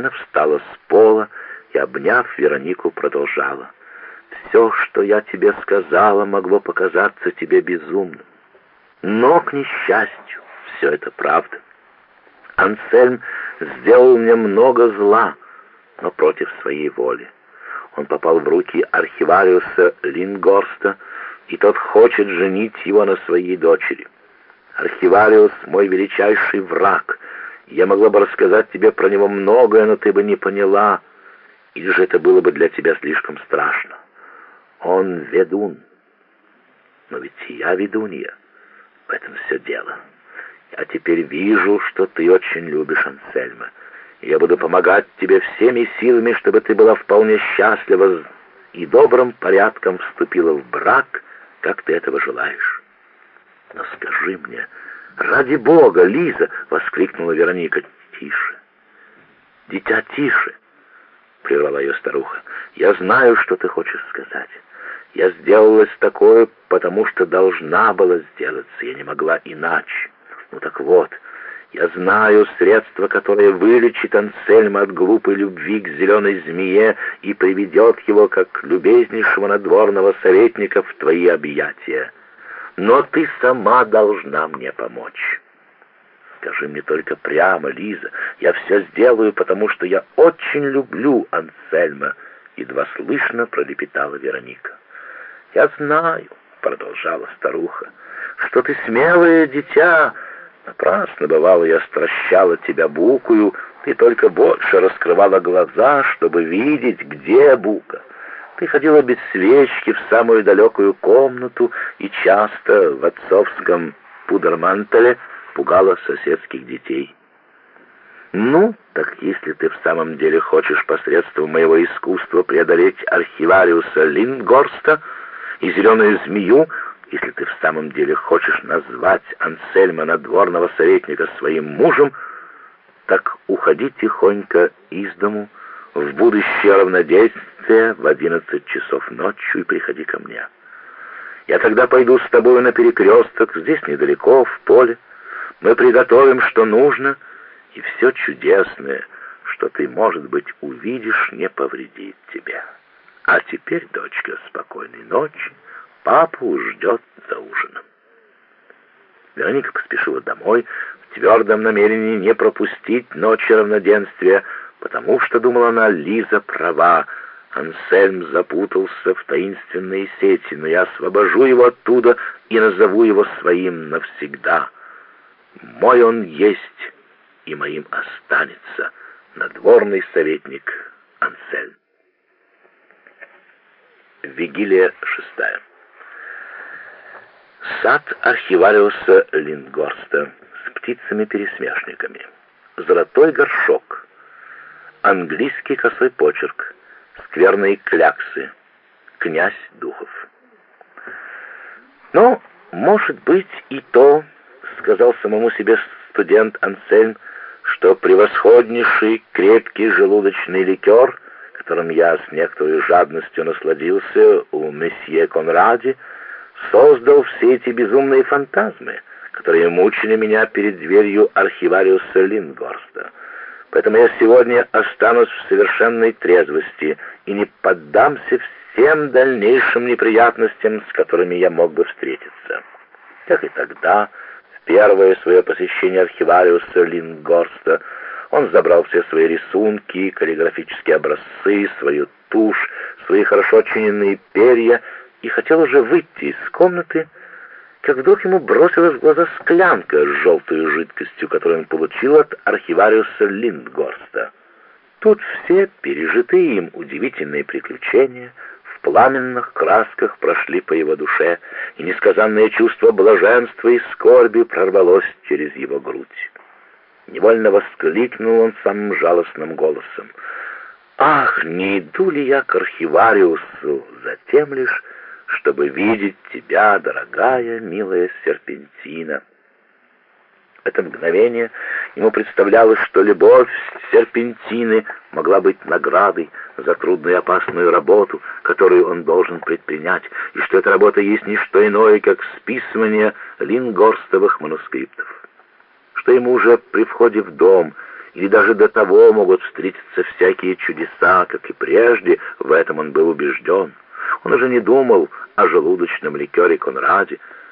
Она встала с пола и, обняв Веронику, продолжала. «Все, что я тебе сказала, могло показаться тебе безумным. Но, к несчастью, все это правда. Ансельм сделал мне много зла, но против своей воли. Он попал в руки архивариуса Лингорста, и тот хочет женить его на своей дочери. Архивариус — мой величайший враг. Я могла бы рассказать тебе про него многое, но ты бы не поняла, или же это было бы для тебя слишком страшно. Он ведун. Но ведь я ведунья. В этом все дело. Я теперь вижу, что ты очень любишь Ансельма. Я буду помогать тебе всеми силами, чтобы ты была вполне счастлива и добрым порядком вступила в брак, как ты этого желаешь. Но скажи мне, ради Бога, Лиза, воскликнула Вероника. Тише. Дитя, тише, прервала ее старуха. Я знаю, что ты хочешь сказать. Я сделалась такое, потому что должна была сделаться. Я не могла иначе. Ну так вот, я знаю средство, которое вылечит Ансельма от глупой любви к зеленой змее и приведет его, как любезнейшего надворного советника, в твои объятия. Но ты сама должна мне помочь. Скажи мне только прямо, Лиза, я все сделаю, потому что я очень люблю Ансельма, едва слышно пролепетала Вероника. Я знаю, продолжала старуха, что ты смелое дитя, Напрасно, бывало, я стращала тебя букою, ты только больше раскрывала глаза, чтобы видеть, где бука. Ты ходила без свечки в самую далекую комнату и часто в отцовском пудермантеле пугала соседских детей. Ну, так если ты в самом деле хочешь посредством моего искусства преодолеть архивариуса Лингорста и зеленую змею, если ты в самом деле хочешь назвать Ансельма надворного советника своим мужем, так уходи тихонько из дому в будущее равнодействие в одиннадцать часов ночью и приходи ко мне. Я тогда пойду с тобой на перекресток, здесь недалеко, в поле. Мы приготовим, что нужно, и все чудесное, что ты, может быть, увидишь, не повредит тебе. А теперь, дочка, спокойной ночи. Папу ждет за ужином. Вероника поспешила домой в твердом намерении не пропустить ночи равноденствия, потому что, думала она, Лиза права, Ансельм запутался в таинственные сети, но я освобожу его оттуда и назову его своим навсегда. Мой он есть и моим останется надворный советник Ансельм. Вигилия шестая. Сад архивариуса Лингорста с птицами-пересмешниками. Золотой горшок. Английский косой почерк. Скверные кляксы. Князь Духов. «Ну, может быть и то», — сказал самому себе студент Ансельм, что превосходнейший крепкий желудочный ликер, которым я с некоторой жадностью насладился у месье Конради, — создал все эти безумные фантазмы, которые мучили меня перед дверью архивариуса Лингорста. Поэтому я сегодня останусь в совершенной трезвости и не поддамся всем дальнейшим неприятностям, с которыми я мог бы встретиться. Как и тогда, в первое свое посещение архивариуса Лингорста, он забрал все свои рисунки, каллиграфические образцы, свою тушь, свои хорошо очиненные перья и хотел уже выйти из комнаты, как вдруг ему бросилась в глаза склянка с желтой жидкостью, которую он получил от архивариуса Линдгорста. Тут все пережитые им удивительные приключения в пламенных красках прошли по его душе, и несказанное чувство блаженства и скорби прорвалось через его грудь. Невольно воскликнул он самым жалостным голосом. «Ах, не иду ли я к архивариусу, затем лишь, чтобы видеть тебя, дорогая, милая серпентина. Это мгновение ему представлялось, что любовь серпентины могла быть наградой за трудную и опасную работу, которую он должен предпринять, и что эта работа есть не что иное, как списывание лингорстовых манускриптов. Что ему уже при входе в дом или даже до того могут встретиться всякие чудеса, как и прежде, в этом он был убежден. Он уже не думал о желудочном ликере Конраде,